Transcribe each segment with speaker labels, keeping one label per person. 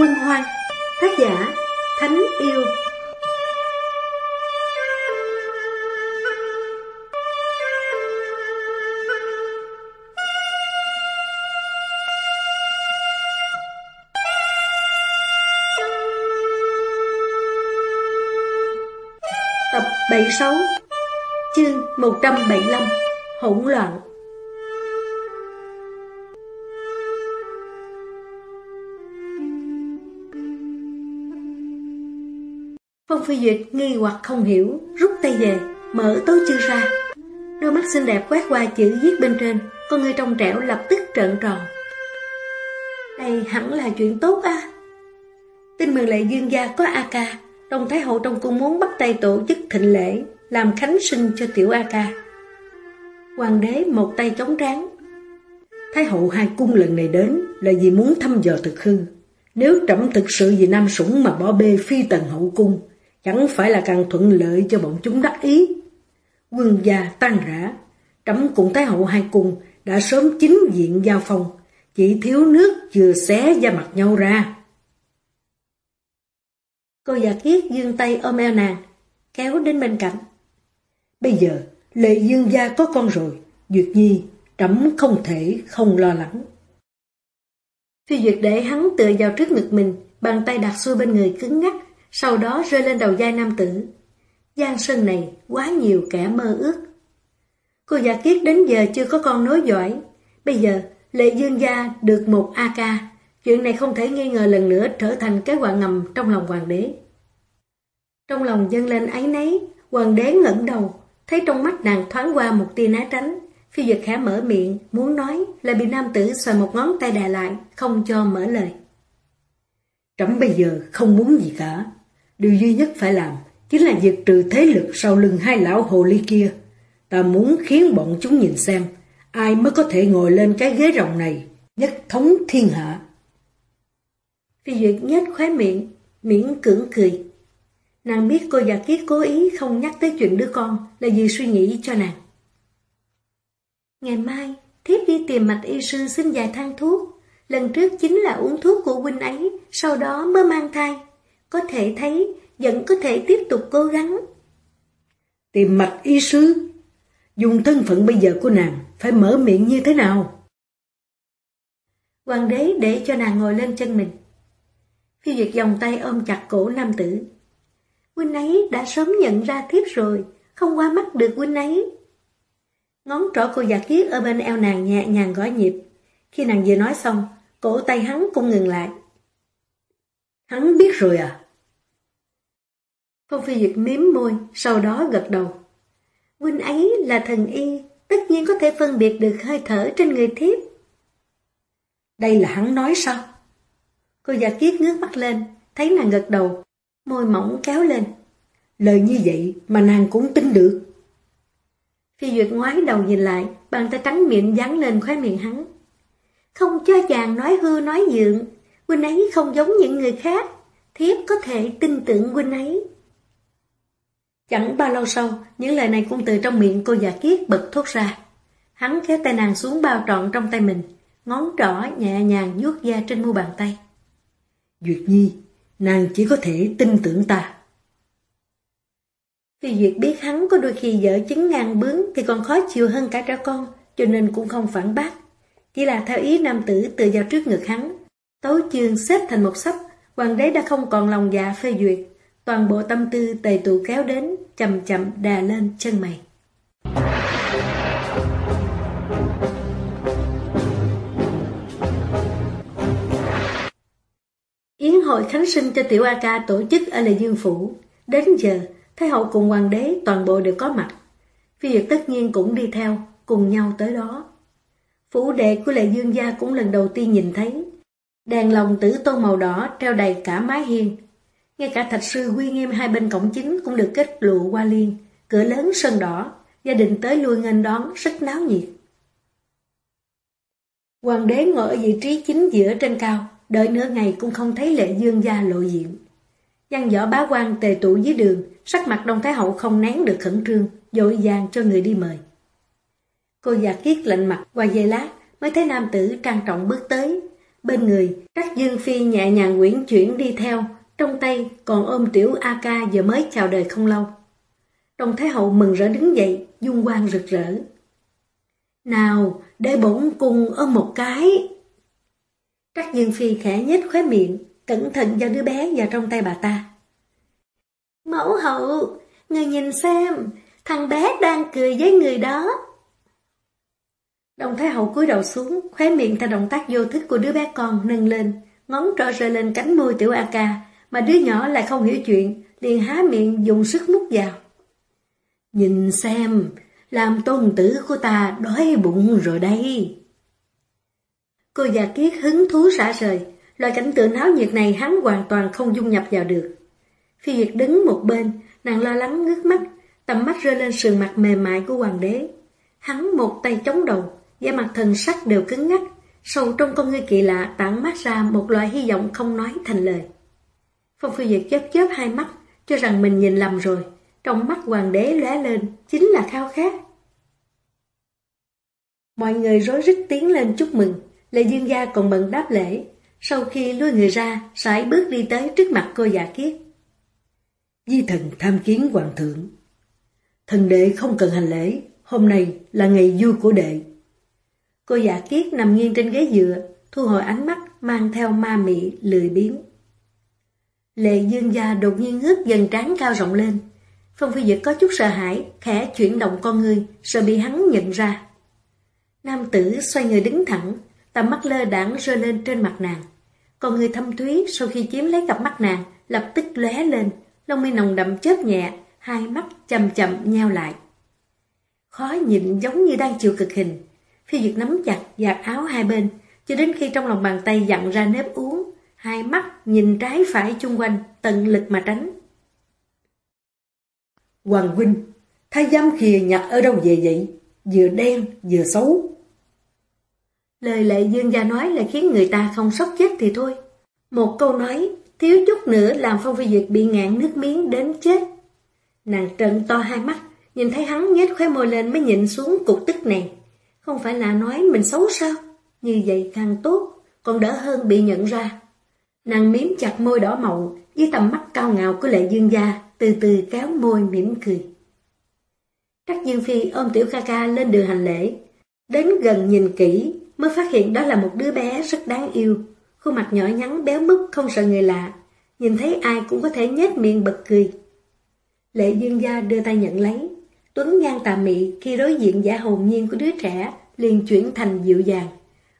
Speaker 1: Quân Hoang Tác giả Thánh Yêu. Tập 76 Chương 175 Hỗn loạn. Phong Phi Duyệt nghi hoặc không hiểu, rút tay về, mở tối chưa ra. Đôi mắt xinh đẹp quét qua chữ viết bên trên, con người trong trẻo lập tức trợn tròn. Đây hẳn là chuyện tốt à. Tin mừng lệ dương gia có A ca, Đồng Thái Hậu trong cung muốn bắt tay tổ chức thịnh lễ, làm khánh sinh cho tiểu A ca. Hoàng đế một tay chống trán.
Speaker 2: Thái hậu hai cung lần này đến là vì muốn thăm dò thực hư. Nếu trẫm thực sự vì Nam Sủng mà bỏ bê phi tần hậu cung, chẳng phải là càng thuận lợi cho bọn chúng đắc ý. Quân gia tan rã, trẫm cùng Thái hậu hai cùng đã sớm chính diện giao phòng, chỉ thiếu nước vừa xé da mặt nhau ra.
Speaker 1: Cô già kiết dương tay ôm eo nàng, kéo đến bên cạnh.
Speaker 2: Bây giờ, lệ dương gia có con rồi, Duyệt Nhi, trẫm không thể không lo lắng.
Speaker 1: Phi Duyệt để hắn tựa vào trước ngực mình, bàn tay đặt xuôi bên người cứng ngắc, sau đó rơi lên đầu vai nam tử. Giang sơn này quá nhiều kẻ mơ ước. Cô giả kiết đến giờ chưa có con nối giỏi. Bây giờ, Lệ Dương Gia được một A. Chuyện này không thể nghi ngờ lần nữa trở thành cái quả ngầm trong lòng hoàng đế. Trong lòng dâng lên ấy nấy, hoàng đế ngẩng đầu, thấy trong mắt nàng thoáng qua một tia né tránh. Phi Duyệt khẽ mở miệng, muốn nói, là bị nam tử xoài một ngón tay đè lại, không cho mở lời.
Speaker 2: Trẫm bây giờ không muốn gì cả. Điều duy nhất phải làm chính là diệt trừ thế lực sau lưng hai lão hồ ly kia. Ta muốn khiến bọn chúng nhìn xem ai mới có thể ngồi lên cái ghế rồng này, nhất thống thiên hạ.
Speaker 1: Phi Duyệt nhếch khóe miệng, miễn cưỡng cười. Nàng biết cô già kiết cố ý không nhắc tới chuyện đứa con là vì suy nghĩ cho nàng. Ngày mai, thiếp đi tìm mạch y sư xin vài thang thuốc. Lần trước chính là uống thuốc của huynh ấy, sau đó mới mang thai. Có thể thấy, vẫn có thể tiếp tục cố gắng.
Speaker 2: Tìm mạch y sư? Dùng thân phận bây giờ của nàng, phải mở miệng như thế nào?
Speaker 1: Hoàng đế để cho nàng ngồi lên chân mình. Phi Duyệt vòng tay ôm chặt cổ nam tử. Huynh ấy đã sớm nhận ra thiếp rồi, không qua mắt được huynh ấy. Ngón trỏ cô già kiết ở bên eo nàng nhẹ nhàng gõ nhịp. Khi nàng vừa nói xong, cổ tay hắn cũng ngừng lại.
Speaker 2: Hắn biết rồi à?
Speaker 1: Phong Phi Duyệt miếm môi, sau đó gật đầu. Huynh ấy là thần y, tất nhiên có thể phân biệt được hơi thở trên người thiếp.
Speaker 2: Đây là hắn nói sao?
Speaker 1: Cô già kiết ngước mắt lên, thấy nàng gật đầu, môi mỏng kéo lên.
Speaker 2: Lời như vậy mà nàng cũng tin được.
Speaker 1: Phi Duyệt ngoái đầu nhìn lại, bàn tay trắng miệng dán lên khóe miệng hắn. Không cho chàng nói hư nói dượng, huynh ấy không giống những người khác, thiếp có thể tin tưởng huynh ấy. Chẳng bao lâu sau, những lời này cũng từ trong miệng cô già kiết bật thốt ra. Hắn kéo tay nàng xuống bao trọn trong tay mình, ngón trỏ nhẹ nhàng vuốt da trên mu bàn tay.
Speaker 2: Duyệt Nhi, nàng chỉ có thể tin tưởng ta.
Speaker 1: khi Duyệt biết hắn có đôi khi dở chứng ngang bướng thì còn khó chịu hơn cả trẻ con, cho nên cũng không phản bác. Chỉ là theo ý nam tử tự vào trước ngực hắn. Tấu chương xếp thành một sắp, hoàng đế đã không còn lòng dạ phê duyệt. Toàn bộ tâm tư tề tụ kéo đến, chậm chậm đà lên chân mày. Yến hội khánh sinh cho tiểu A ca tổ chức ở Lệ Dương Phủ. Đến giờ, Thái hậu cùng hoàng đế toàn bộ đều có mặt. Phi Duyệt tất nhiên cũng đi theo, cùng nhau tới đó. Phủ đệ của Lệ Dương Gia cũng lần đầu tiên nhìn thấy. Đèn lồng tử tôn màu đỏ treo đầy cả mái hiên. Ngay cả thạch sư quy nghiêm hai bên cổng chính cũng được kết lụa qua liên, cửa lớn sân đỏ, gia đình tới lui nghênh đón rất náo nhiệt. Hoàng đế ngồi ở vị trí chính giữa trên cao, đợi nửa ngày cũng không thấy lệ dương gia lộ diện. Văn võ bá quan tề tụ dưới đường, sắc mặt Đông Thái Hậu không nén được khẩn trương, dội vàng cho người đi mời. Cô già kiết lạnh mặt qua dây lát, mới thấy nam tử trang trọng bước tới. Bên người, các dương phi nhẹ nhàng quyển chuyển đi theo, trong tay còn ôm tiểu A ca vừa mới chào đời không lâu. Đồng Thái Hậu mừng rỡ đứng dậy, dung quang rực rỡ. Nào, để bổn cung ôm một cái. Trắc Dương Phi khẽ nhếch khóe miệng, cẩn thận giao đứa bé vào trong tay bà ta. Mẫu hậu, người nhìn xem, thằng bé đang cười với người đó. Đồng Thái Hậu cúi đầu xuống, khóe miệng theo động tác vô thức của đứa bé con nâng lên, ngón trỏ rơi lên cánh môi tiểu A ca, mà đứa nhỏ lại không hiểu chuyện, liền há miệng dùng sức mút vào. Nhìn xem, làm tôn tử của ta đói bụng rồi đây. Cô già kiết hứng thú xả rời, loại cảnh tượng náo nhiệt này hắn hoàn toàn không dung nhập vào được. Phi Duyệt đứng một bên, nàng lo lắng ngước mắt, tầm mắt rơi lên sườn mặt mềm mại của hoàng đế. Hắn một tay chống đầu, da mặt thần sắc đều cứng ngắc, sâu trong con ngươi kỳ lạ tản mát ra một loại hy vọng không nói thành lời. Phong Phi Duyệt chớp chớp hai mắt, cho rằng mình nhìn lầm rồi, trong mắt hoàng đế lóe lên, chính là khao khát. Mọi người rối rít tiến lên chúc mừng, Lệ Dương Gia còn bận đáp lễ. Sau khi lui người ra, sải bước đi tới trước mặt cô giả kiết.
Speaker 2: Di thần tham kiến hoàng thượng. Thần đệ không cần hành lễ, hôm nay là ngày vui của đệ.
Speaker 1: Cô giả kiết nằm nghiêng trên ghế dựa, thu hồi ánh mắt mang theo ma mị lười biếng. Lệ dương gia đột nhiên ngước dần trán cao rộng lên. Phong phi dực có chút sợ hãi, khẽ chuyển động con người, sợ bị hắn nhận ra. Nam tử xoay người đứng thẳng, tầm mắt lơ đãng rơi lên trên mặt nàng. con người thâm thúy sau khi chiếm lấy cặp mắt nàng, lập tức lóe lên, lông mi nồng đậm chớp nhẹ, hai mắt chậm chậm nheo lại. Khó nhịn giống như đang chịu cực hình. Phi Duyệt nắm chặt giặt áo hai bên, cho đến khi trong lòng bàn tay dặn ra nếp uống, hai mắt nhìn trái phải chung quanh, tận lực mà tránh.
Speaker 2: Hoàng huynh, thái giám khìa nhặt ở đâu về vậy? Vừa đen, vừa xấu.
Speaker 1: Lời lệ dương gia nói là khiến người ta không sốc chết thì thôi. Một câu nói, thiếu chút nữa làm Phong Phi Duyệt bị ngạn nước miếng đến chết. Nàng trợn to hai mắt, nhìn thấy hắn nhếch khóe môi lên mới nhịn xuống cục tức này. Không phải là nói mình xấu sao? Như vậy càng tốt, còn đỡ hơn bị nhận ra. Nàng miếm chặt môi đỏ mọng, với tầm mắt cao ngạo của lệ dương gia, từ từ kéo môi mỉm cười. Trắc Dương Phi ôm tiểu ca ca lên đường hành lễ. Đến gần nhìn kỹ, mới phát hiện đó là một đứa bé rất đáng yêu. Khuôn mặt nhỏ nhắn béo mứt không sợ người lạ. Nhìn thấy ai cũng có thể nhếch miệng bật cười. Lệ Dương Gia đưa tay nhận lấy. Tuấn nhan tà mị khi đối diện giả hồn nhiên của đứa trẻ liền chuyển thành dịu dàng.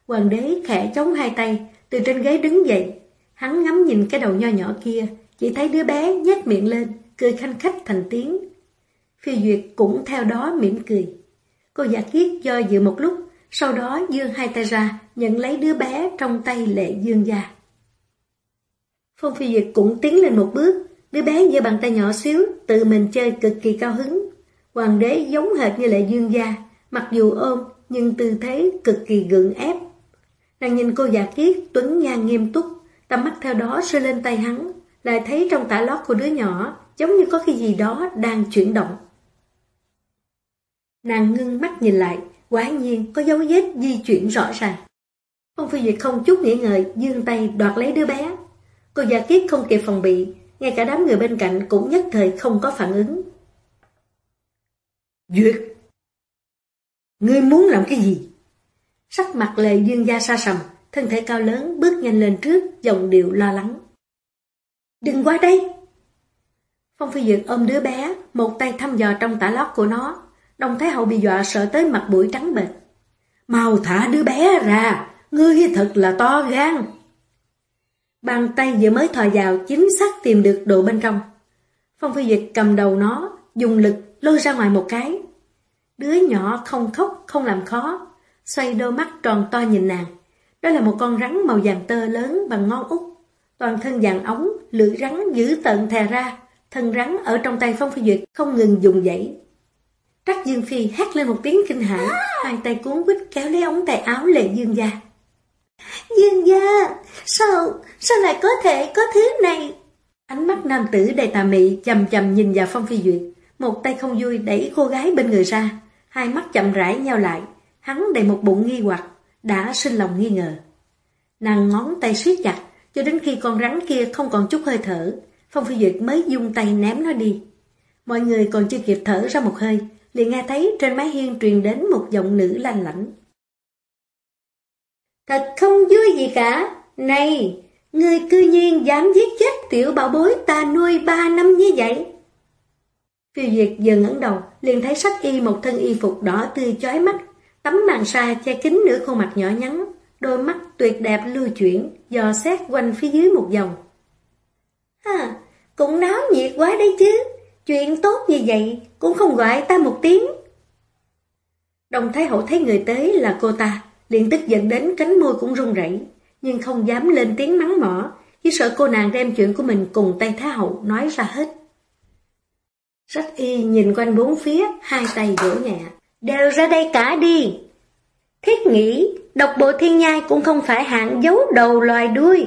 Speaker 1: Hoàng đế khẽ chống hai tay, từ trên ghế đứng dậy. Hắn ngắm nhìn cái đầu nho nhỏ kia, chỉ thấy đứa bé nhếch miệng lên, cười khanh khách thành tiếng. Phi Duyệt cũng theo đó mỉm cười. Cô giả kiết do dự một lúc, sau đó dương hai tay ra, nhận lấy đứa bé trong tay lệ dương gia. Phong Phi Duyệt cũng tiến lên một bước, đứa bé giơ bàn tay nhỏ xíu, tự mình chơi cực kỳ cao hứng. Hoàng đế giống hệt như lệ dương gia, mặc dù ôm, nhưng tư thế cực kỳ gượng ép. Nàng nhìn cô già kiết, tuấn nhan nghiêm túc, tầm mắt theo đó rơi lên tay hắn, lại thấy trong tả lót của đứa nhỏ, giống như có cái gì đó đang chuyển động. Nàng ngưng mắt nhìn lại, quả nhiên có dấu vết di chuyển rõ ràng. Phong Phi Duyệt không chút nghĩ ngợi, dương tay đoạt lấy đứa bé. Cô già kiết không kịp phòng bị, ngay cả đám người bên cạnh cũng nhất thời không có phản ứng.
Speaker 2: Duyệt! Ngươi muốn làm cái gì?
Speaker 1: Sắc mặt lệ dương gia xa sầm, thân thể cao lớn bước nhanh lên trước, giọng điệu lo lắng. Đừng qua đây! Phong Phi Duyệt ôm đứa bé, một tay thăm dò trong tả lót của nó, đồng Thái Hậu bị dọa sợ tới mặt mũi trắng bệch.
Speaker 2: Mau thả đứa bé ra, ngươi thật là to gan.
Speaker 1: Bàn tay vừa mới thò vào chính xác tìm được đồ bên trong. Phong Phi Dịch cầm đầu nó, dùng lực lôi ra ngoài một cái. Đứa nhỏ không khóc, không làm khó, xoay đôi mắt tròn to nhìn nàng. Đó là một con rắn màu vàng tơ lớn bằng ngón út. Toàn thân vàng ống, lưỡi rắn giữ tận thè ra, thân rắn ở trong tay Phong Phi Duyệt không ngừng dùng dãy. Trắc Dương Phi hét lên một tiếng kinh hãi, hai tay cuốn quýt kéo lấy ống tay áo lệ Dương gia. Dương gia, sao, sao lại có thể có thứ này? Ánh mắt nam tử đầy tà mị chầm chầm nhìn vào Phong Phi Duyệt, một tay không vui đẩy cô gái bên người ra, hai mắt chậm rãi nhau lại, hắn đầy một bụng nghi hoặc, đã sinh lòng nghi ngờ. Nàng ngón tay siết chặt, cho đến khi con rắn kia không còn chút hơi thở, Phong Phi Duyệt mới dung tay ném nó đi. Mọi người còn chưa kịp thở ra một hơi, liền nghe thấy trên mái hiên truyền đến một giọng nữ lanh lảnh. Thật không vui gì cả. Này, người cư nhiên dám giết chết tiểu bảo bối ta nuôi ba năm như vậy. Phi Duyệt giờ ngẩng đầu, liền thấy sách y một thân y phục đỏ tươi chói mắt, tấm màn sa che kín nửa khuôn mặt nhỏ nhắn, đôi mắt tuyệt đẹp lưu chuyển, dò xét quanh phía dưới một vòng. Ha, cũng náo nhiệt quá đấy chứ, chuyện tốt như vậy cũng không gọi ta một tiếng. Đồng Thái Hậu thấy người tới là cô ta, liền tức giận đến cánh môi cũng run rẩy, nhưng không dám lên tiếng mắng mỏ, chỉ sợ cô nàng đem chuyện của mình cùng tay Thái Hậu nói ra hết. Sách y nhìn quanh bốn phía, hai tay vỗ nhẹ. Đều ra đây cả đi! Thiết nghĩ, độc bộ thiên nhai cũng không phải hạng giấu đầu loài đuôi.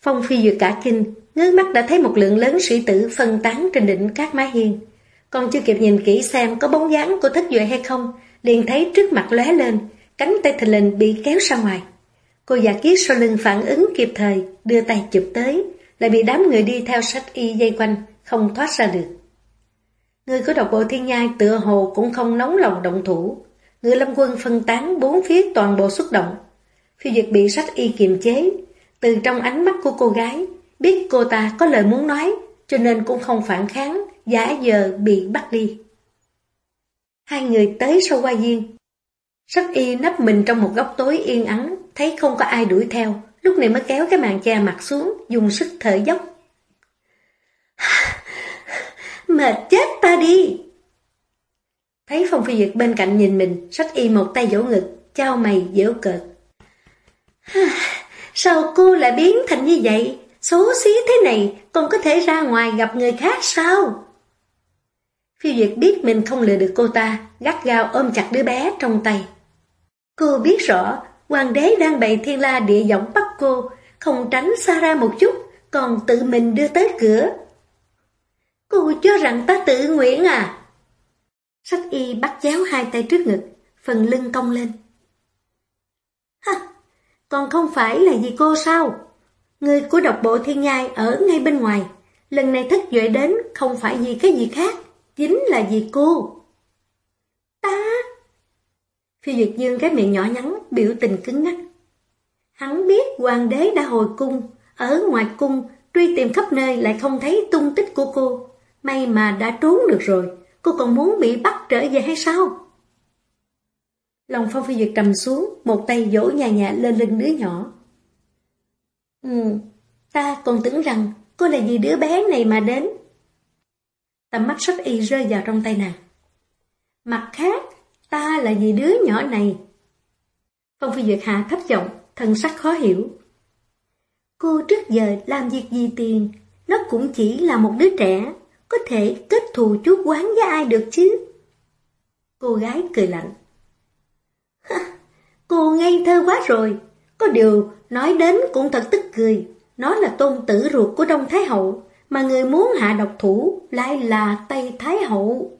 Speaker 1: Phong phi duyệt cả kinh, ngước mắt đã thấy một lượng lớn sĩ tử phân tán trên đỉnh các mái hiên. Còn chưa kịp nhìn kỹ xem có bóng dáng của thất duệ hay không, liền thấy trước mặt lóe lên, cánh tay thình lình bị kéo ra ngoài. Cô giả kiết sau lưng phản ứng kịp thời, đưa tay chụp tới, lại bị đám người đi theo sách y dây quanh, không thoát ra được. Người của độc bộ thiên nhai tựa hồ cũng không nóng lòng động thủ. Người lâm quân phân tán bốn phía toàn bộ xuất động. Phi Duyệt bị sách y kiềm chế. Từ trong ánh mắt của cô gái, biết cô ta có lời muốn nói, cho nên cũng không phản kháng, giả giờ bị bắt đi. Hai người tới sau qua viên. Sách y nấp mình trong một góc tối yên ắng, thấy không có ai đuổi theo, lúc này mới kéo cái màn che mặt xuống, dùng sức thở dốc. Mệt chết ta đi! Thấy Phong Phi Duyệt bên cạnh nhìn mình, sách y một tay vỗ ngực, trao mày dễu cợt. Sao cô lại biến thành như vậy? số xí thế này, còn có thể ra ngoài gặp người khác sao? Phi Duyệt biết mình không lừa được cô ta, gắt gao ôm chặt đứa bé trong tay. Cô biết rõ, hoàng đế đang bày thiên la địa giọng bắt cô, không tránh xa ra một chút, còn tự mình đưa tới cửa. Cô cho rằng ta tự nguyện à? Sách y bắt chéo hai tay trước ngực, phần lưng cong lên. Ha, còn không phải là vì cô sao? Người của độc bộ thiên nhai ở ngay bên ngoài, lần này thất duệ đến không phải vì cái gì khác, chính là vì cô. Ta... Phi Duyệt Dương cái miệng nhỏ nhắn, biểu tình cứng ngắc. Hắn biết hoàng đế đã hồi cung, ở ngoài cung, truy tìm khắp nơi lại không thấy tung tích của cô. May mà đã trốn được rồi, cô còn muốn bị bắt trở về hay sao? Lòng Phong Phi Duyệt trầm xuống, một tay dỗ nhà nhà lên lưng đứa nhỏ. Ừ, ta còn tưởng rằng cô là vì đứa bé này mà đến. Tầm mắt sắp y rơi vào trong tay nàng. Mặt khác, ta là vì đứa nhỏ này. Phong Phi Duyệt hạ thấp giọng, thần sắc khó hiểu. Cô trước giờ làm việc gì tiền, nó cũng chỉ là một đứa trẻ, có thể kết thù chú quán với ai được chứ? Cô gái cười lạnh. cô ngây thơ quá rồi, có điều nói đến cũng thật tức cười. Nó là tôn tử ruột của Đông Thái Hậu, mà người muốn hạ độc thủ lại là Tây Thái Hậu.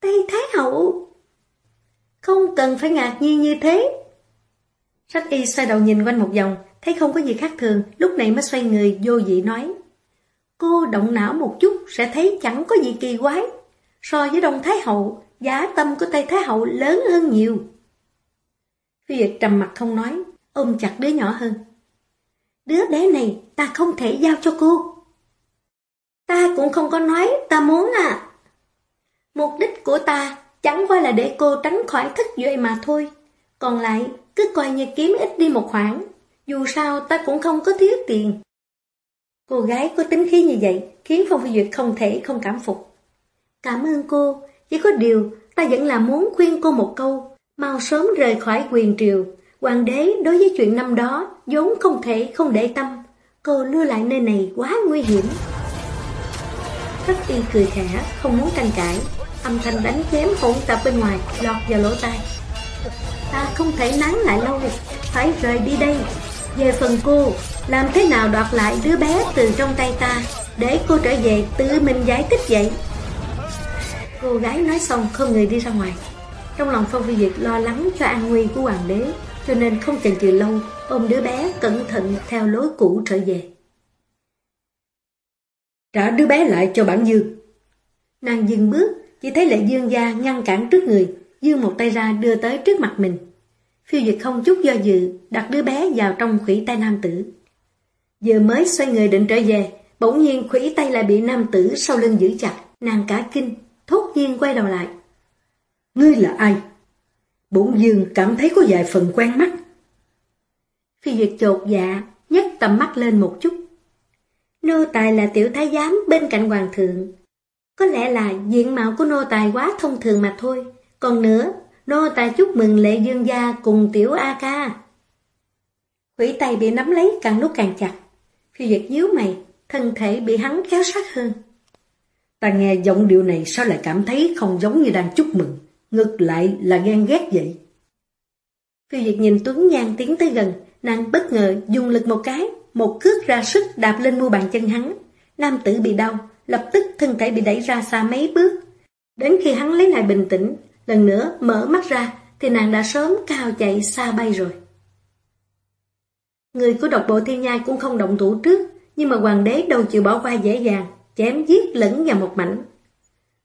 Speaker 1: Tây Thái Hậu? Không cần phải ngạc nhiên như thế. Sách y xoay đầu nhìn quanh một vòng, thấy không có gì khác thường, lúc này mới xoay người vô dị nói. Cô động não một chút sẽ thấy chẳng có gì kỳ quái. So với Đông Thái Hậu, giá tâm của Tây Thái Hậu lớn hơn nhiều. Phi Việt trầm mặt không nói, ôm chặt đứa nhỏ hơn. Đứa bé này ta không thể giao cho cô. Ta cũng không có nói ta muốn à. Mục đích của ta chẳng qua là để cô tránh khỏi thất duệ mà thôi. Còn lại cứ coi như kiếm ít đi một khoản. Dù sao ta cũng không có thiếu tiền. Cô gái có tính khí như vậy khiến Phong Phi Duyệt không thể không cảm phục. Cảm ơn cô, chỉ có điều ta vẫn là muốn khuyên cô một câu, mau sớm rời khỏi quyền triều. Hoàng đế đối với chuyện năm đó vốn không thể không để tâm, cô lưu lại nơi này quá nguy hiểm. Thất y cười khẽ, không muốn tranh cãi, âm thanh đánh chém hỗn tạp bên ngoài lọt vào lỗ tai. Ta không thể nán lại lâu, phải rời đi đây. Về phần cô, làm thế nào đoạt lại đứa bé từ trong tay ta Để cô trở về tự mình giải thích vậy Cô gái nói xong không người đi ra ngoài Trong lòng Phong Phi Duyệt lo lắng cho an nguy của hoàng đế cho nên không chần chừ lâu, ôm đứa bé cẩn thận theo lối cũ trở về.
Speaker 2: Trả đứa bé lại cho bản dương.
Speaker 1: Nàng dừng bước, chỉ thấy lệ dương gia ngăn cản trước người, dương một tay ra đưa tới trước mặt mình. Phiêu Duyệt không chút do dự, đặt đứa bé vào trong khủy tay nam tử. Giờ mới xoay người định trở về, bỗng nhiên khủy tay lại bị nam tử sau lưng giữ chặt, nàng cả kinh, thốt nhiên quay đầu lại.
Speaker 2: Ngươi là ai? Bổn dương cảm thấy có vài phần quen mắt.
Speaker 1: Phi Duyệt chột dạ, nhấc tầm mắt lên một chút. Nô tài là tiểu thái giám bên cạnh hoàng thượng. Có lẽ là diện mạo của nô tài quá thông thường mà thôi. Còn nữa, nô tài chúc mừng lệ dương gia cùng tiểu A ca. Quỷ tay bị nắm lấy càng lúc càng chặt khi giật nhíu mày, thân thể bị hắn kéo sát hơn.
Speaker 2: Ta nghe giọng điệu này sao lại cảm thấy không giống như đang chúc mừng, ngược lại là ghen ghét vậy.
Speaker 1: phiêu diệt nhìn Tuấn Nhan tiến tới gần, nàng bất ngờ dùng lực một cái, một cước ra sức đạp lên mu bàn chân hắn. Nam tử bị đau, lập tức thân thể bị đẩy ra xa mấy bước. Đến khi hắn lấy lại bình tĩnh, lần nữa mở mắt ra, thì nàng đã sớm cao chạy xa bay rồi. Người của độc bộ thiên nhai cũng không động thủ trước, nhưng mà hoàng đế đâu chịu bỏ qua dễ dàng, chém giết lẫn vào một mảnh.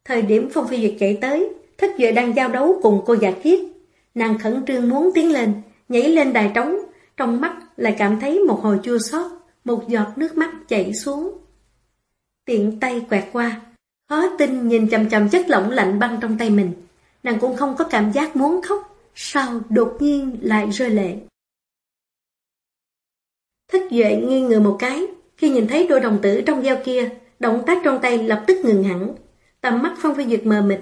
Speaker 1: Thời điểm Phong Phi Duyệt chạy tới, Thất Duệ đang giao đấu cùng cô già kiết. Nàng khẩn trương muốn tiến lên, nhảy lên đài trống, trong mắt lại cảm thấy một hồi chua xót, một giọt nước mắt chảy xuống. Tiện tay quẹt qua, khó tin nhìn chầm chầm chất lỏng lạnh băng trong tay mình. Nàng cũng không có cảm giác muốn khóc, sao đột nhiên lại rơi lệ thất Duệ nghi ngờ một cái, khi nhìn thấy đôi đồng tử trong dao kia, động tác trong tay lập tức ngừng hẳn. Tầm mắt Phong Phi Duyệt mờ mịt,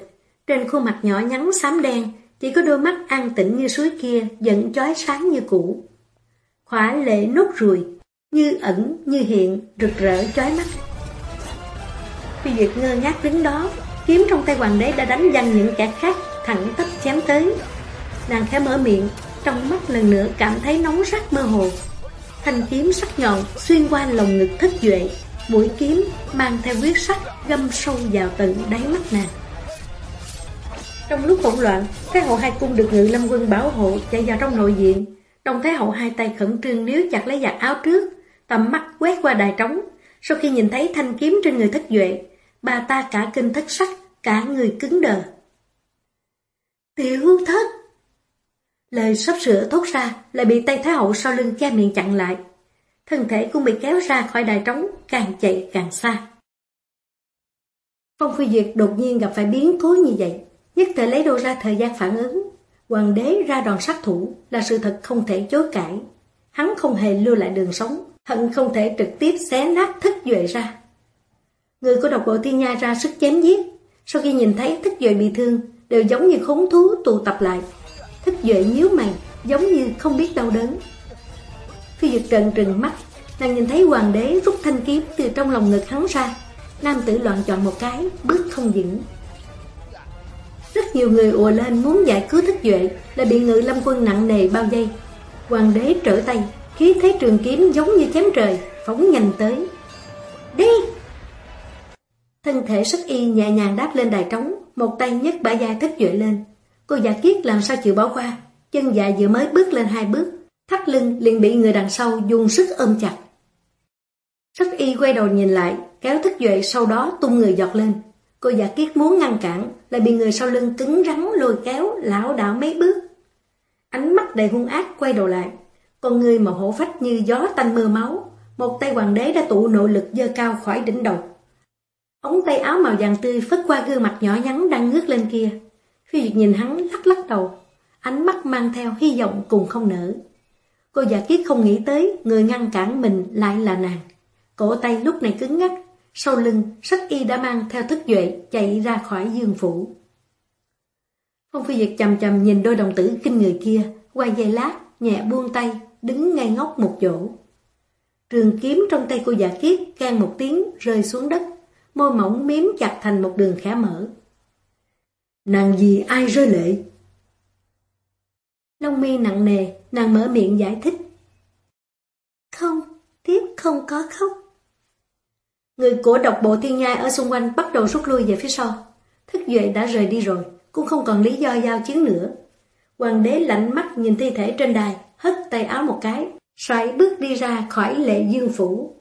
Speaker 1: trên khuôn mặt nhỏ nhắn xám đen, chỉ có đôi mắt an tĩnh như suối kia vẫn chói sáng như cũ. Khỏa lệ nốt ruồi, như ẩn như hiện, rực rỡ chói mắt. Phi Duyệt ngơ ngác đứng đó, kiếm trong tay hoàng đế đã đánh văng những kẻ khác, thẳng tắp chém tới. Nàng khẽ mở miệng, trong mắt lần nữa cảm thấy nóng rát mơ hồ. Thanh kiếm sắc nhọn xuyên qua lồng ngực thất duệ, mũi kiếm mang theo huyết sắc găm sâu vào tận đáy mắt nàng. Trong lúc hỗn loạn, Thái hậu hai cung được ngự lâm quân bảo hộ chạy vào trong nội diện. Đồng Thái hậu hai tay khẩn trương níu chặt lấy giặt áo trước, tầm mắt quét qua đài trống. Sau khi nhìn thấy thanh kiếm trên người thất duệ, bà ta cả kinh thất sắc, cả người cứng đờ. Tiểu thất! Lời sắp sửa thốt ra lại bị tay Thái hậu sau lưng che miệng chặn lại. Thân thể cũng bị kéo ra khỏi đài trống, càng chạy càng xa. Phong Phi Duyệt đột nhiên gặp phải biến cố như vậy, nhất thể lấy đâu ra thời gian phản ứng. Hoàng đế ra đòn sát thủ là sự thật không thể chối cãi. Hắn không hề lưu lại đường sống, hận không thể trực tiếp xé nát thức duệ ra. Người của độc bộ thiên nha ra sức chém giết, sau khi nhìn thấy thức duệ bị thương, đều giống như khốn thú tụ tập lại. Thức duệ nhíu mày, giống như không biết đau đớn. Phi Duyệt trần trừng mắt, nàng nhìn thấy hoàng đế rút thanh kiếm từ trong lòng ngực hắn ra. Nam tử loạn chọn một cái, bước không vững. Rất nhiều người ùa lên muốn giải cứu thức duệ, lại bị ngự lâm quân nặng nề bao dây. Hoàng đế trở tay, khí thế trường kiếm giống như chém trời, phóng nhanh tới. Đi! Thân thể sức y nhẹ nhàng đáp lên đài trống, một tay nhấc bả da thức duệ lên. Cô giả kiết làm sao chịu bỏ qua, chân dạ vừa mới bước lên hai bước, thắt lưng liền bị người đằng sau dùng sức ôm chặt. Sắc y quay đầu nhìn lại, kéo thức duệ sau đó tung người giọt lên. Cô giả kiết muốn ngăn cản, lại bị người sau lưng cứng rắn lôi kéo, lão đảo mấy bước. Ánh mắt đầy hung ác quay đầu lại, con người mà hổ phách như gió tanh mưa máu, một tay hoàng đế đã tụ nội lực dơ cao khỏi đỉnh đầu. Ống tay áo màu vàng tươi phất qua gương mặt nhỏ nhắn đang ngước lên kia. Phi Duyệt nhìn hắn lắc lắc đầu, ánh mắt mang theo hy vọng cùng không nở. Cô giả kiết không nghĩ tới người ngăn cản mình lại là nàng. Cổ tay lúc này cứng ngắc, sau lưng sắc y đã mang theo thức duệ chạy ra khỏi dương phủ. Phong Phi Duyệt chầm chầm nhìn đôi đồng tử kinh người kia, quay dây lát, nhẹ buông tay, đứng ngay ngốc một chỗ. Trường kiếm trong tay cô giả kiết can một tiếng rơi xuống đất, môi mỏng miếm chặt thành một đường khẽ mở. Nàng gì ai rơi lệ? Lông mi nặng nề, nàng mở miệng giải thích. Không, tiếp không có khóc. Người của độc bộ thiên nhai ở xung quanh bắt đầu rút lui về phía sau. Thức Duệ đã rời đi rồi, cũng không còn lý do giao chiến nữa. Hoàng đế lạnh mắt nhìn thi thể trên đài, hất tay áo một cái, xoay bước đi ra khỏi lệ dương phủ.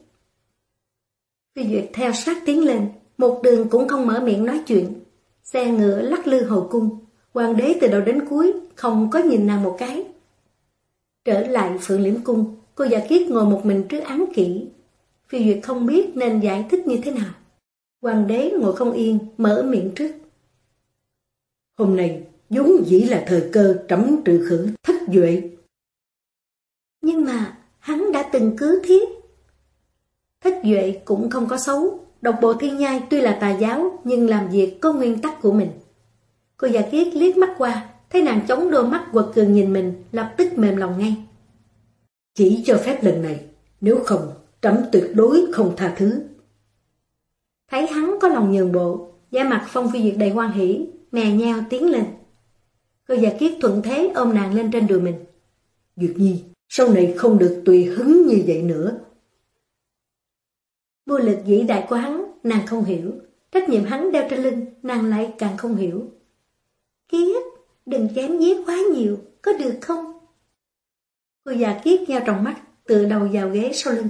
Speaker 1: Phi Duyệt theo sát tiến lên, một đường cũng không mở miệng nói chuyện. Xe ngựa lắc lư hồi cung, hoàng đế từ đầu đến cuối không có nhìn nàng một cái. Trở lại Phượng Liễm Cung, cô giả kiết ngồi một mình trước án kỹ. Phi Duyệt không biết nên giải thích như thế nào. Hoàng đế ngồi không yên, mở miệng trước.
Speaker 2: Hôm nay, vốn dĩ là thời cơ trẫm trừ khử thất duệ.
Speaker 1: Nhưng mà, hắn đã từng cứu thiết. Thất duệ cũng không có xấu, độc bộ thiên nhai tuy là tà giáo nhưng làm việc có nguyên tắc của mình. Cô già kiết liếc mắt qua, thấy nàng chống đôi mắt quật cường nhìn mình, lập tức mềm lòng ngay.
Speaker 2: Chỉ cho phép lần này, nếu không, trẫm tuyệt đối không tha thứ.
Speaker 1: Thấy hắn có lòng nhường bộ, da mặt phong phi duyệt đầy hoan hỷ, mè nheo tiến lên. Cô già kiết thuận thế ôm nàng lên trên đùi mình.
Speaker 2: Duyệt nhi, sau này không được tùy hứng như vậy nữa.
Speaker 1: Vô lực dĩ đại của hắn, nàng không hiểu. Trách nhiệm hắn đeo trên lưng, nàng lại càng không hiểu. Kiết, đừng chém giết quá nhiều, có được không? Cô già kiết nhau trong mắt, từ đầu vào ghế sau lưng.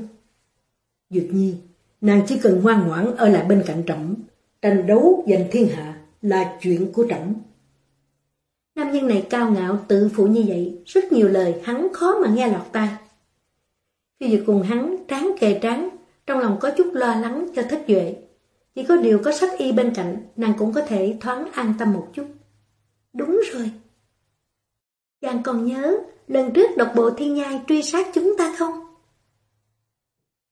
Speaker 2: Duyệt nhi, nàng chỉ cần ngoan ngoãn ở lại bên cạnh trẫm tranh đấu giành thiên hạ là chuyện của trẫm
Speaker 1: Nam nhân này cao ngạo tự phụ như vậy, rất nhiều lời hắn khó mà nghe lọt tai. Phi Duyệt cùng hắn tráng kề tráng, trong lòng có chút lo lắng cho thích duệ. Chỉ có điều có sách y bên cạnh, nàng cũng có thể thoáng an tâm một chút. Đúng rồi. Chàng còn nhớ, lần trước độc bộ thiên nhai truy sát chúng ta không?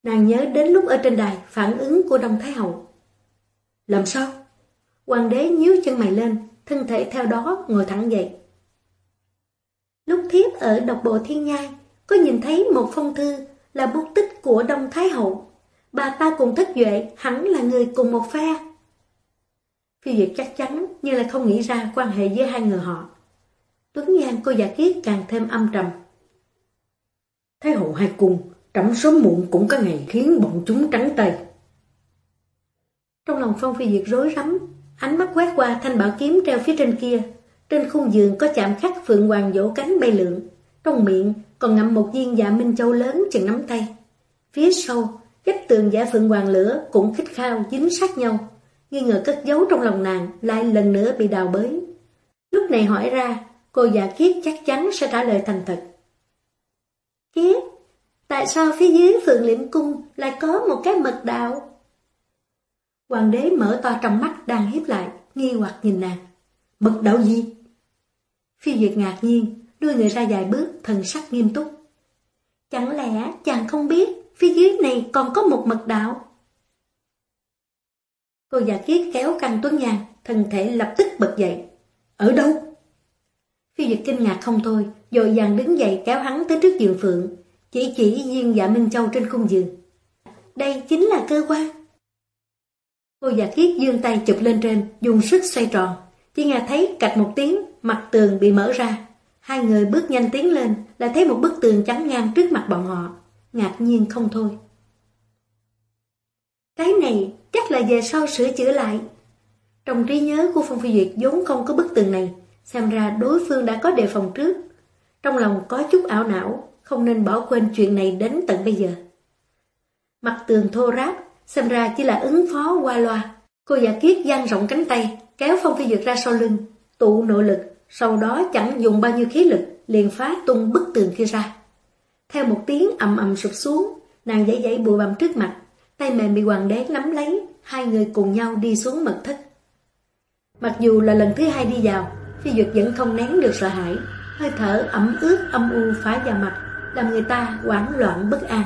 Speaker 1: Nàng nhớ đến lúc ở trên đài, phản ứng của Đông Thái Hậu.
Speaker 2: Làm sao?
Speaker 1: Hoàng đế nhíu chân mày lên, thân thể theo đó ngồi thẳng dậy. Lúc thiếp ở độc bộ thiên nhai, có nhìn thấy một phong thư là bút tích của Đông Thái Hậu. Bà ta cùng thất duệ hẳn là người cùng một phe. Phi Duyệt chắc chắn như là không nghĩ ra quan hệ giữa hai người họ. Tuấn giang cô giả kiết càng thêm âm trầm.
Speaker 2: Thái hậu hai cung, trẫm sớm muộn cũng có ngày khiến bọn chúng trắng tay.
Speaker 1: Trong lòng Phong Phi Duyệt rối rắm, ánh mắt quét qua thanh bảo kiếm treo phía trên kia. Trên khung giường có chạm khắc phượng hoàng vỗ cánh bay lượn, trong miệng còn ngậm một viên dạ minh châu lớn chừng nắm tay. Phía sau, cách tường giả phượng hoàng lửa cũng khích khao dính sát nhau. Nghi ngờ cất giấu trong lòng nàng lại lần nữa bị đào bới. Lúc này hỏi ra, cô già kiết chắc chắn sẽ trả lời thành thật. Kiết, tại sao phía dưới phượng liễm cung lại có một cái mật đạo? Hoàng đế mở to trong mắt đang hiếp lại, nghi hoặc nhìn nàng.
Speaker 2: Mật đạo gì?
Speaker 1: Phi Duyệt ngạc nhiên, đưa người ra vài bước, thần sắc nghiêm túc. Chẳng lẽ chàng không biết phía dưới này còn có một mật đạo? Cô già kiết kéo căng tuấn nhàn, thân thể lập tức bật dậy.
Speaker 2: Ở đâu?
Speaker 1: Phi Duyệt kinh ngạc không thôi, dội dàng đứng dậy kéo hắn tới trước giường phượng, chỉ chỉ viên dạ Minh Châu trên khung giường. Đây chính là cơ quan. Cô già kiết dương tay chụp lên trên, dùng sức xoay tròn. Chỉ nghe thấy cạch một tiếng, mặt tường bị mở ra. Hai người bước nhanh tiến lên, lại thấy một bức tường chắn ngang trước mặt bọn họ. Ngạc nhiên không thôi. Cái này chắc là về sau sửa chữa lại. Trong trí nhớ của Phong Phi Duyệt vốn không có bức tường này, xem ra đối phương đã có đề phòng trước. Trong lòng có chút ảo não, không nên bỏ quên chuyện này đến tận bây giờ. Mặt tường thô ráp, xem ra chỉ là ứng phó qua loa. Cô giả kiết dang rộng cánh tay, kéo Phong Phi Duyệt ra sau lưng, tụ nội lực, sau đó chẳng dùng bao nhiêu khí lực, liền phá tung bức tường kia ra. Theo một tiếng ầm ầm sụp xuống, nàng dãy dãy bụi bặm trước mặt, tay mềm bị hoàng đế nắm lấy, hai người cùng nhau đi xuống mật thất. Mặc dù là lần thứ hai đi vào, Phi Duyệt vẫn không nén được sợ hãi, hơi thở ẩm ướt âm u phá vào mặt, làm người ta hoảng loạn bất an.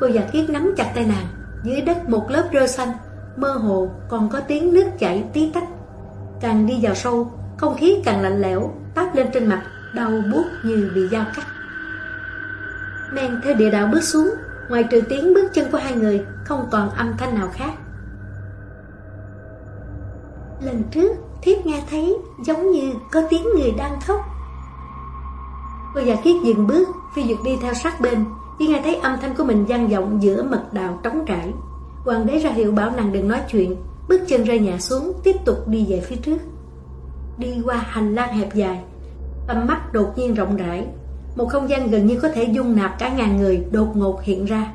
Speaker 1: Cô già kiết nắm chặt tay nàng, dưới đất một lớp rơ xanh, mơ hồ còn có tiếng nước chảy tí tách. Càng đi vào sâu, không khí càng lạnh lẽo, táp lên trên mặt, đau buốt như bị dao cắt. Men theo địa đạo bước xuống, ngoài trừ tiếng bước chân của hai người, không còn âm thanh nào khác. Lần trước, thiếp nghe thấy giống như có tiếng người đang khóc. Cô già kiết dừng bước, phi duyệt đi theo sát bên, chỉ nghe thấy âm thanh của mình vang vọng giữa mật đào trống trải. Hoàng đế ra hiệu bảo nàng đừng nói chuyện, bước chân rơi nhà xuống, tiếp tục đi về phía trước. Đi qua hành lang hẹp dài, tầm mắt đột nhiên rộng rãi, một không gian gần như có thể dung nạp cả ngàn người đột ngột hiện ra.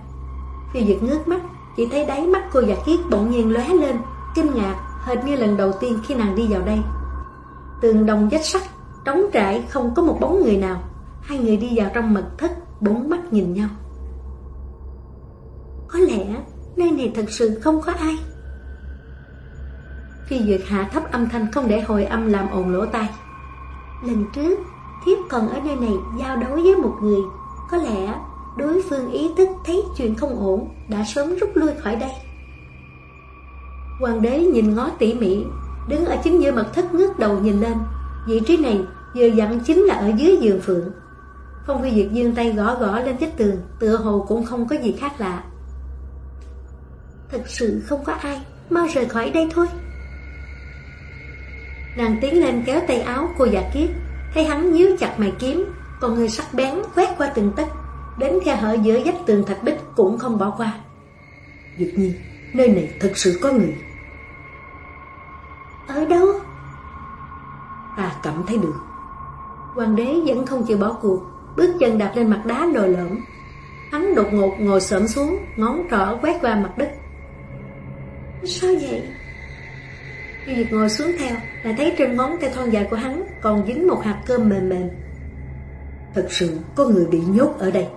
Speaker 1: Phiêu Duyệt ngước mắt, chỉ thấy đáy mắt cô giả kiết bỗng nhiên lóe lên, kinh ngạc, hệt như lần đầu tiên khi nàng đi vào đây. Tường đồng vách sắt, trống trải không có một bóng người nào. Hai người đi vào trong mật thất, bốn mắt nhìn nhau. Có lẽ nơi này thật sự không có ai. Phi Duyệt hạ thấp âm thanh không để hồi âm làm ồn lỗ tai. Lần trước, thiếp còn ở nơi này giao đấu với một người. Có lẽ đối phương ý thức thấy chuyện không ổn, đã sớm rút lui khỏi đây. Hoàng đế nhìn ngó tỉ mỉ, đứng ở chính giữa mật thất ngước đầu nhìn lên. Vị trí này vừa dặn chính là ở dưới giường phượng. Phong Phi Duyệt dương tay gõ gõ lên vách tường, tựa hồ cũng không có gì khác lạ. Thật sự không có ai, mau rời khỏi đây thôi. Nàng tiến lên kéo tay áo cô giả kiết Thấy hắn nhíu chặt mày kiếm Còn người sắc bén quét qua từng tấc Đến khe hở giữa vách tường thạch bích Cũng không bỏ qua.
Speaker 2: Dược nhiên Nơi này thật sự có người.
Speaker 1: Ở đâu?
Speaker 2: Ta cảm thấy được.
Speaker 1: Hoàng đế vẫn không chịu bỏ cuộc Bước chân đạp lên mặt đá lồi lõm Hắn đột ngột ngồi xổm xuống Ngón trỏ quét qua mặt đất. Sao vậy khi Diệt ngồi xuống theo Là thấy trên ngón tay thon dài của hắn Còn dính một hạt cơm mềm mềm.
Speaker 2: Thật sự có người bị nhốt ở đây.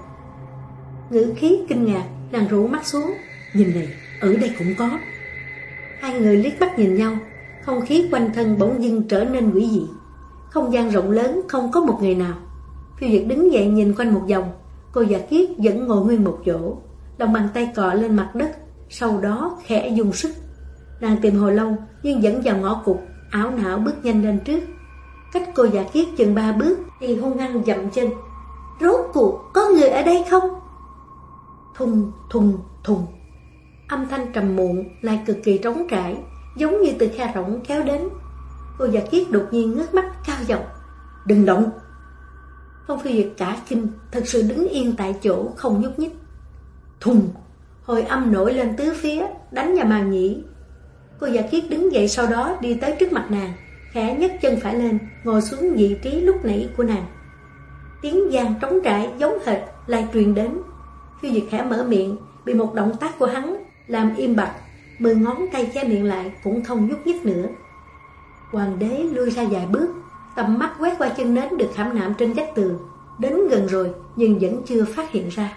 Speaker 1: Ngữ khí kinh ngạc Nàng rủ mắt xuống.
Speaker 2: Nhìn này, ở đây cũng có.
Speaker 1: Hai người liếc mắt nhìn nhau Không khí quanh thân bỗng dưng trở nên quỷ dị. Không gian rộng lớn Không có một người nào. Phiêu Diệt đứng dậy nhìn quanh một vòng. Cô giả kiết vẫn ngồi nguyên một chỗ Lòng bàn tay cọ lên mặt đất Sau đó khẽ dùng sức. Nàng tìm hồi lâu nhưng dẫn vào ngõ cục, áo não bước nhanh lên trước. Cách cô giả kiết chừng ba bước thì hung hăng dậm chân. Rốt cuộc có người ở đây không? Thùng, thùng, thùng. Âm thanh trầm muộn lại cực kỳ trống trải, giống như từ khe rỗng kéo đến. Cô giả kiết đột nhiên ngước mắt cao giọng.
Speaker 2: Đừng động!
Speaker 1: Phong phi duyệt cả kinh, thật sự đứng yên tại chỗ không nhúc nhích.
Speaker 2: Thùng!
Speaker 1: Hồi âm nổi lên tứ phía, đánh nhà màn nhĩ, Cô giả kiết đứng dậy sau đó đi tới trước mặt nàng, khẽ nhấc chân phải lên, ngồi xuống vị trí lúc nãy của nàng. Tiếng giang trống trải giống hệt lại truyền đến. Phiêu Diệt khẽ mở miệng, bị một động tác của hắn làm im bặt, mười ngón tay che miệng lại cũng không nhúc nhích nữa. Hoàng đế lui ra vài bước, tầm mắt quét qua chân nến được khảm nạm trên vách tường, đến gần rồi nhưng vẫn chưa phát hiện ra.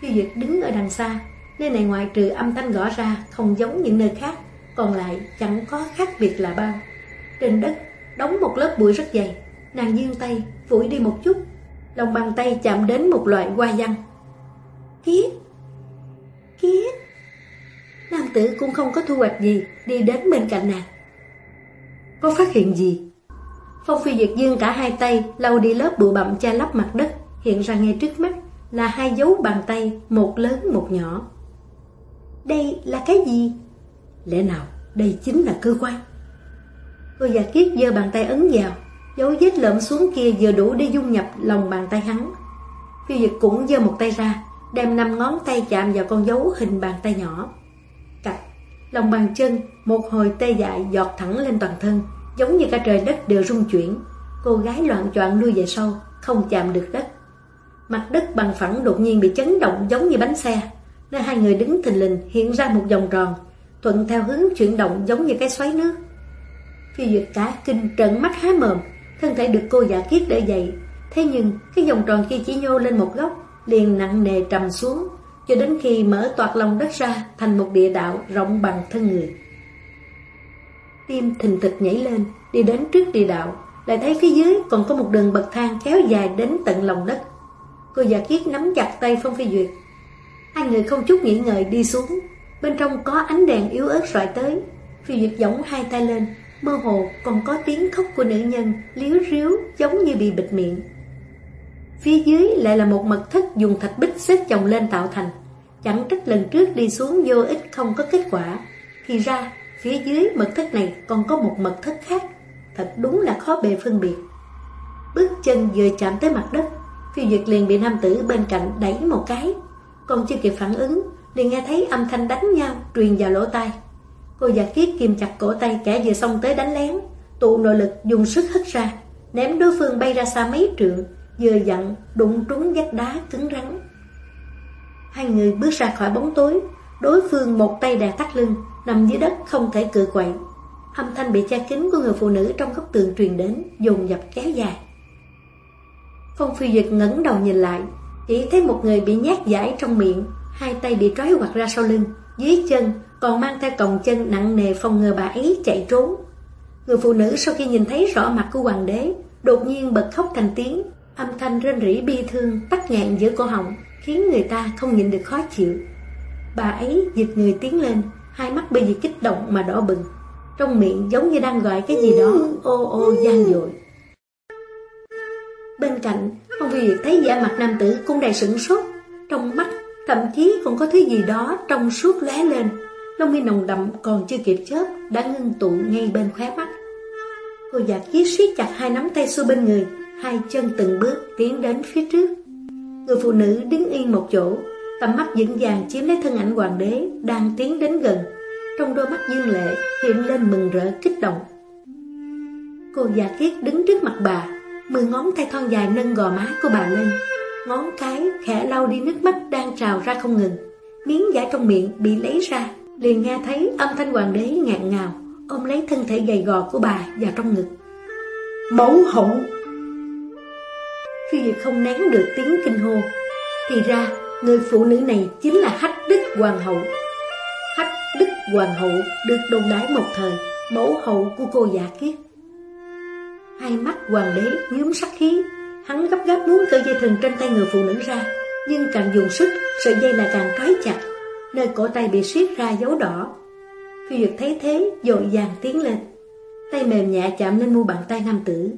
Speaker 1: Phiêu Diệt đứng ở đằng xa, nơi này ngoại trừ âm thanh gõ ra không giống những nơi khác, còn lại chẳng có khác biệt là bao. Trên đất, đóng một lớp bụi rất dày, nàng dương tay, phủi đi một chút, lòng bàn tay chạm đến một loại hoa văn. Kiết! Kiết! Nam tử cũng không có thu hoạch gì, đi đến bên cạnh nàng.
Speaker 2: Có phát hiện gì?
Speaker 1: Phong phi diệt dương cả hai tay, lau đi lớp bụi bặm che lấp mặt đất, hiện ra ngay trước mắt là hai dấu bàn tay, một lớn một nhỏ. Đây là cái gì?
Speaker 2: Lẽ nào đây chính là cơ quan?
Speaker 1: Cô già kiết giơ bàn tay ấn vào, dấu vết lợm xuống kia vừa đủ để dung nhập lòng bàn tay hắn. Phiêu dịch cũng giơ một tay ra, đem năm ngón tay chạm vào con dấu hình bàn tay nhỏ. Cạch, lòng bàn chân, một hồi tê dại giọt thẳng lên toàn thân, giống như cả trời đất đều rung chuyển. Cô gái loạn choạng lui về sau, không chạm được đất. Mặt đất bằng phẳng đột nhiên bị chấn động giống như bánh xe, nơi hai người đứng thình lình hiện ra một vòng tròn, thuận theo hướng chuyển động giống như cái xoáy nước. Phi Duyệt cả kinh trợn mắt há mồm, thân thể được cô giả kiết đỡ dậy. Thế nhưng, cái vòng tròn kia chỉ nhô lên một góc, liền nặng nề trầm xuống, cho đến khi mở toạt lòng đất ra thành một địa đạo rộng bằng thân người. Tim thình thịch nhảy lên, đi đến trước địa đạo, lại thấy phía dưới còn có một đường bậc thang kéo dài đến tận lòng đất. Cô giả kiết nắm chặt tay Phong Phi Duyệt. Hai người không chút nghĩ ngợi đi xuống, Bên trong có ánh đèn yếu ớt rọi tới. Phi Duyệt giỏng hai tay lên, Mơ hồ còn có tiếng khóc của nữ nhân Liếu ríu giống như bị bịt miệng. Phía dưới lại là một mật thất dùng thạch bích xếp chồng lên tạo thành. Chẳng trách lần trước đi xuống vô ích không có kết quả. Thì ra, phía dưới mật thất này còn có một mật thất khác. Thật đúng là khó bề phân biệt. Bước chân vừa chạm tới mặt đất, Phi Duyệt liền bị nam tử bên cạnh đẩy một cái. Còn chưa kịp phản ứng liền nghe thấy âm thanh đánh nhau truyền vào lỗ tai. Cô giả kiết kìm chặt cổ tay kẻ vừa xông tới đánh lén, tụ nội lực dùng sức hất ra, ném đối phương bay ra xa mấy trượng, vừa dặn đụng trúng vách đá cứng rắn. Hai người bước ra khỏi bóng tối, đối phương một tay đè tắt lưng, nằm dưới đất không thể cự quậy. Âm thanh bị che kín của người phụ nữ trong góc tường truyền đến, dồn dập kéo dài. Phong phi duyệt ngẩng đầu nhìn lại, chỉ thấy một người bị nhát giải trong miệng, hai tay bị trói hoặc ra sau lưng, dưới chân còn mang theo còng chân nặng nề phòng ngừa bà ấy chạy trốn. Người phụ nữ sau khi nhìn thấy rõ mặt của hoàng đế, đột nhiên bật khóc thành tiếng, âm thanh rên rỉ bi thương tắt ngạn giữa cổ họng, khiến người ta không nhịn được khó chịu. Bà ấy dịch người tiến lên, hai mắt bây giờ kích động mà đỏ bừng, trong miệng giống như đang gọi cái gì đó ô ô gian dội. Bên cạnh, ông Việt thấy vẻ mặt nam tử cũng đầy sửng sốt, trong mắt thậm chí còn có thứ gì đó trong suốt lóe lên, lông mi nồng đậm còn chưa kịp chớp đã ngưng tụ ngay bên khóe mắt. Cô giả kia siết chặt hai nắm tay xuôi bên người, hai chân từng bước tiến đến phía trước. Người phụ nữ đứng yên một chỗ, tầm mắt vững vàng chiếm lấy thân ảnh hoàng đế đang tiến đến gần. Trong đôi mắt dương lệ hiện lên mừng rỡ kích động. Cô già kiết đứng trước mặt bà, mười ngón tay thon dài nâng gò má của bà lên. Ngón cái khẽ lau đi nước mắt đang trào ra không ngừng. Miếng giả trong miệng bị lấy ra, liền nghe thấy âm thanh hoàng đế ngạn ngào, ôm lấy thân thể gầy gò của bà vào trong ngực.
Speaker 2: Mẫu hậu!
Speaker 1: Phi Duyệt không nén được tiếng kinh hô. Thì ra, người phụ nữ này chính là Hách Đức Hoàng hậu. Hách Đức Hoàng hậu được đồn đái một thời, mẫu hậu của cô giả kiết. Hai mắt hoàng đế nhúm sắc khí, hắn gấp gáp muốn cởi dây thừng trên tay người phụ nữ ra, nhưng càng dùng sức, sợi dây lại càng trói chặt, nơi cổ tay bị siết ra dấu đỏ. Phi Duyệt thấy thế, dội vàng tiến lên. Tay mềm nhẹ chạm lên mu bàn tay nam tử,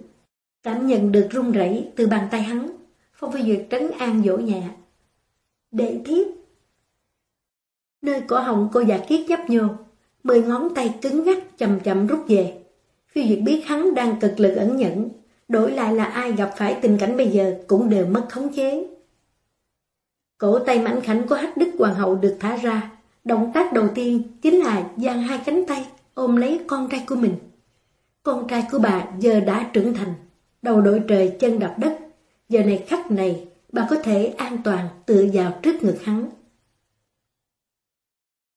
Speaker 1: Cảm nhận được run rẩy từ bàn tay hắn, Phong Phi Duyệt trấn an dỗ nhẹ. Đệ thiết Nơi cổ họng cô già kiết nhấp nhô, mười ngón tay cứng ngắt chậm chậm rút về. Phi Duyệt biết hắn đang cực lực ẩn nhẫn, đổi lại là ai gặp phải tình cảnh bây giờ cũng đều mất khống chế. Cổ tay mảnh khảnh của Hắc Đức Hoàng hậu được thả ra, động tác đầu tiên chính là giang hai cánh tay ôm lấy con trai của mình. Con trai của bà giờ đã trưởng thành, đầu đội trời chân đập đất. Giờ này khắc này, bà có thể an toàn tựa vào trước ngực hắn.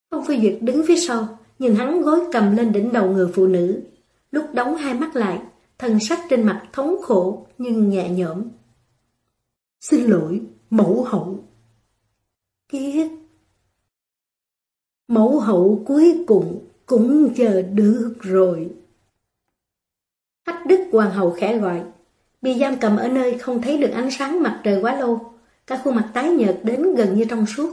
Speaker 1: Ông Phi Duyệt đứng phía sau, nhìn hắn gối cầm lên đỉnh đầu người phụ nữ. Lúc đóng hai mắt lại, thần sắc trên mặt thống khổ nhưng nhẹ nhõm.
Speaker 2: Xin lỗi, mẫu hậu.
Speaker 1: Kiết.
Speaker 2: Mẫu hậu cuối cùng cũng chờ được rồi.
Speaker 1: Hách Đức Hoàng hậu khẽ gọi, Bị giam cầm ở nơi không thấy được ánh sáng mặt trời quá lâu, cả khuôn mặt tái nhợt đến gần như trong suốt.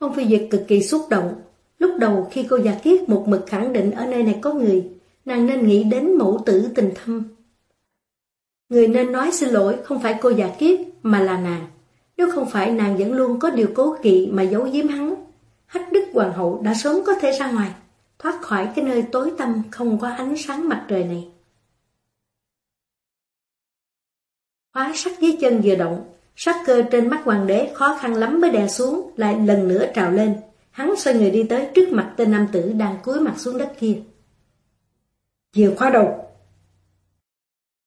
Speaker 1: Phong Phi Duyệt cực kỳ xúc động. Lúc đầu khi cô già kiết một mực khẳng định ở nơi này có người, nàng nên nghĩ đến mẫu tử tình thâm. Người nên nói xin lỗi không phải cô già kiếp mà là nàng. Nếu không phải nàng vẫn luôn có điều cố kỵ mà giấu giếm hắn, Hách Đức Hoàng hậu đã sớm có thể ra ngoài, thoát khỏi cái nơi tối tăm không có ánh sáng mặt trời này. Hóa sắc dưới chân vừa động, sắc cơ trên mắt hoàng đế khó khăn lắm mới đè xuống, lại lần nữa trào lên. Hắn xoay người đi tới trước mặt tên nam tử đang cúi mặt xuống đất kia.
Speaker 2: Chìa khóa đầu.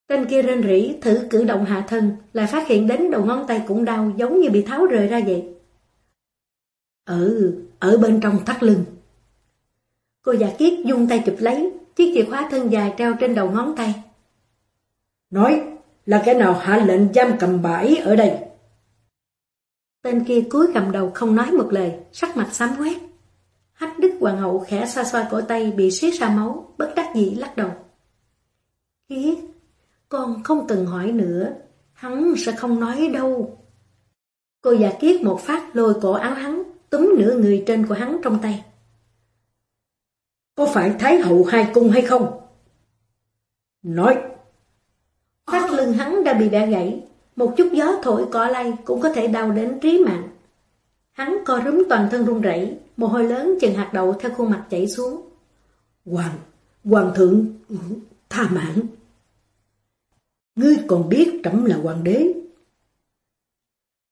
Speaker 1: Tên kia rên rỉ, thử cử động hạ thân, lại phát hiện đến đầu ngón tay cũng đau giống như bị tháo rời ra vậy.
Speaker 2: Ừ, ở bên trong thắt lưng.
Speaker 1: Cô già kiết dung tay chụp lấy, chiếc chìa khóa thân dài treo trên đầu ngón tay.
Speaker 2: Nói, là kẻ nào hạ lệnh giam cầm bãi ở đây?
Speaker 1: Tên kia cúi gầm đầu không nói một lời, sắc mặt xám quét. Hách Đức Hoàng hậu khẽ xoa xoa cổ tay bị xiết ra máu, bất đắc dĩ lắc đầu. Kiết, con không cần hỏi nữa, hắn sẽ không nói đâu. Cô già Kiết một phát lôi cổ áo hắn, túm nửa người trên của hắn trong tay.
Speaker 2: Có phải Thái hậu hai cung hay không? Nói
Speaker 1: Thắt lưng hắn đã bị bẻ gãy, một chút gió thổi cỏ lay cũng có thể đau đến trí mạng. Hắn co rúm toàn thân run rẩy, mồ hôi lớn chừng hạt đậu theo khuôn mặt chảy xuống.
Speaker 2: Hoàng, hoàng thượng, tha mạng. Ngươi còn biết trẫm là hoàng đế.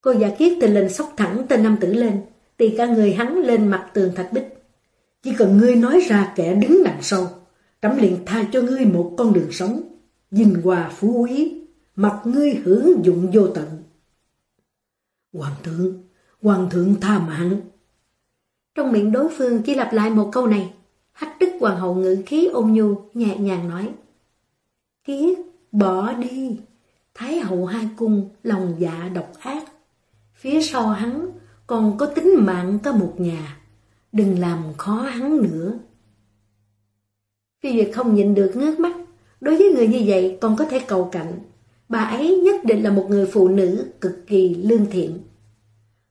Speaker 1: Cô giả kiết tình lên sóc thẳng tên nam tử lên, tì cả người hắn lên mặt tường thạch bích.
Speaker 2: Chỉ cần ngươi nói ra kẻ đứng đằng sau, trẫm liền tha cho ngươi một con đường sống. Dinh hòa phú quý, mặc ngươi hưởng dụng vô tận. Hoàng thượng, hoàng thượng tha mạng.
Speaker 1: Trong miệng đối phương chỉ lặp lại một câu này, hách đức hoàng hậu ngữ khí ôn nhu, nhẹ nhàng nói. Kiết, bỏ đi. Thái hậu hai cung, lòng dạ độc ác. Phía sau hắn còn có tính mạng có một nhà. Đừng làm khó hắn nữa. Phi Duyệt không nhìn được ngước mắt. Đối với người như vậy còn có thể cầu cạnh. Bà ấy nhất định là một người phụ nữ cực kỳ lương thiện.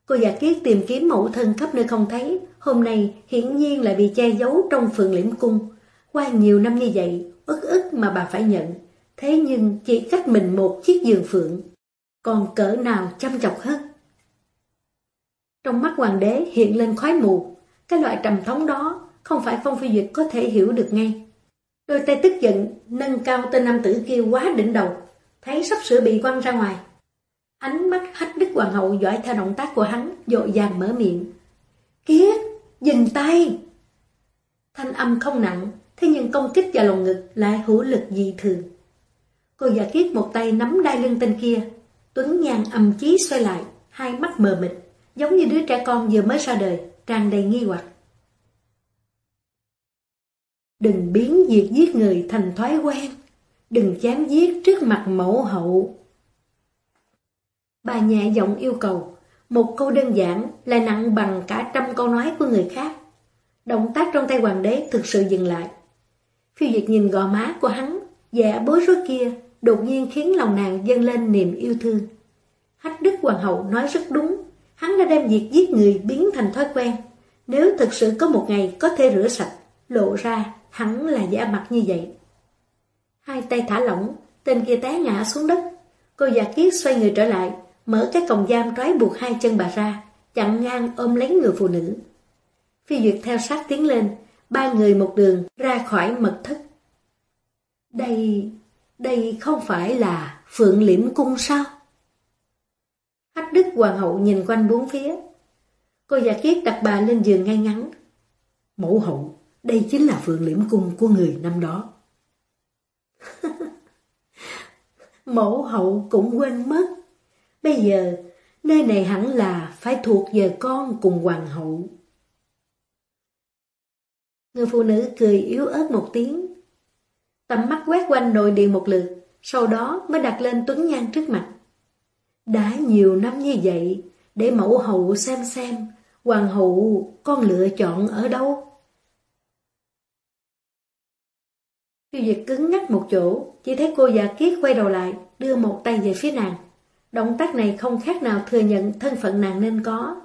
Speaker 1: Cô giả kiết tìm kiếm mẫu thân khắp nơi không thấy, hôm nay hiển nhiên lại bị che giấu trong phường liễm cung. Qua nhiều năm như vậy, ức ức mà bà phải nhận, thế nhưng chỉ cách mình một chiếc giường phượng. Còn cỡ nào chăm chọc hết. Trong mắt hoàng đế hiện lên khói mù, cái loại trầm thống đó không phải Phong Phi Duyệt có thể hiểu được ngay. Đôi tay tức giận, nâng cao tên nam tử kia quá đỉnh đầu, thấy sắp sửa bị quăng ra ngoài. Ánh mắt hách đức hoàng hậu dõi theo động tác của hắn, dội dàng mở miệng. Kiết, dừng tay! Thanh âm không nặng, thế nhưng công kích vào lòng ngực lại hữu lực dị thường. Cô giả kiết một tay nắm đai lưng tên kia, Tuấn Nhan âm chí xoay lại, hai mắt mờ mịt, giống như đứa trẻ con vừa mới ra đời, tràn đầy nghi hoặc. Đừng biến việc giết người thành thói quen, đừng chém giết trước mặt mẫu hậu. Bà nhẹ giọng yêu cầu, một câu đơn giản là nặng bằng cả trăm câu nói của người khác. Động tác trong tay hoàng đế thực sự dừng lại. Phiêu Diệt nhìn gò má của hắn, dạ bối rối kia, đột nhiên khiến lòng nàng dâng lên niềm yêu thương. Hách Đức Hoàng hậu nói rất đúng, hắn đã đem việc giết người biến thành thói quen. Nếu thực sự có một ngày có thể rửa sạch, lộ ra hắn là giả mặt như vậy. Hai tay thả lỏng, tên kia té ngã xuống đất. Cô già kiết xoay người trở lại, mở cái còng giam trói buộc hai chân bà ra, chặn ngang ôm lấy người phụ nữ. Phi Duyệt theo sát tiến lên, ba người một đường ra khỏi mật thất. Đây, đây không phải là Phượng Liễm Cung sao? Hách Đức Hoàng hậu nhìn quanh bốn phía. Cô già kiết đặt bà lên giường ngay ngắn.
Speaker 2: Mẫu hậu, đây chính là Phượng Liễm Cung của người năm đó.
Speaker 1: Mẫu hậu cũng quên mất. Bây giờ, nơi này hẳn là phải thuộc về con cùng hoàng hậu. Người phụ nữ cười yếu ớt một tiếng. Tầm mắt quét quanh nội điện một lượt, sau đó mới đặt lên Tuấn Nhan trước mặt. Đã nhiều năm như vậy, để mẫu hậu xem xem, hoàng hậu con lựa chọn ở đâu? Tiêu Diệt cứng ngắc một chỗ, chỉ thấy cô già kiết quay đầu lại, đưa một tay về phía nàng. Động tác này không khác nào thừa nhận thân phận nàng nên có.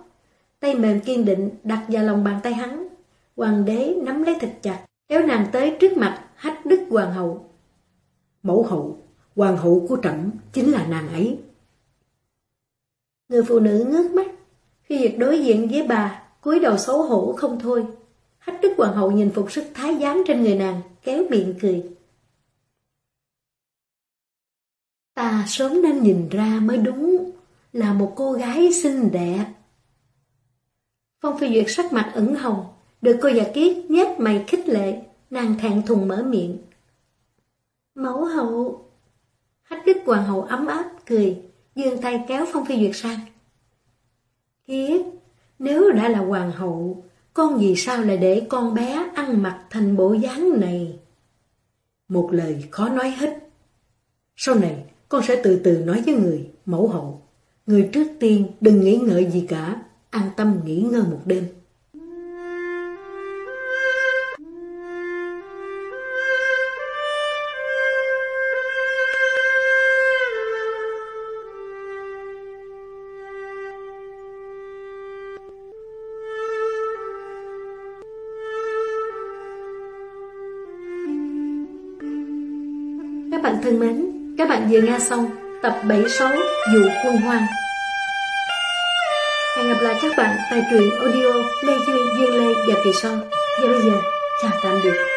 Speaker 1: Tay mềm kiên định đặt vào lòng bàn tay hắn. Hoàng đế nắm lấy thật chặt, kéo nàng tới trước mặt hách đức hoàng hậu.
Speaker 2: Mẫu hậu, hoàng hậu của trẫm chính là nàng ấy.
Speaker 1: Người phụ nữ ngước mắt, khi việc đối diện với bà, cúi đầu xấu hổ không thôi. Hách đức hoàng hậu nhìn phục sức thái giám trên người nàng, kéo miệng cười. Ta sớm nên nhìn ra mới đúng, là một cô gái xinh đẹp. Phong Phi Duyệt sắc mặt ửng hồng, được cô già kiết nhét mày khích lệ, nàng thẹn thùng mở miệng. Mẫu hậu! Hách đức hoàng hậu ấm áp, cười, dương tay kéo Phong Phi Duyệt sang. Kiết, nếu đã là hoàng hậu, con vì sao lại để con bé ăn mặc thành bộ dáng này?
Speaker 2: Một lời khó nói hết. Sau này, con sẽ từ từ nói với người, mẫu hậu. Người trước tiên đừng nghĩ ngợi gì cả, an tâm nghỉ ngơi một đêm.
Speaker 1: Vừa nghe xong tập 76 Dụ Quân Hoang. Hẹn gặp lại các bạn tại truyện audio Lê Duy Duyên Lê và kỳ sau. Và bây giờ, chào tạm biệt.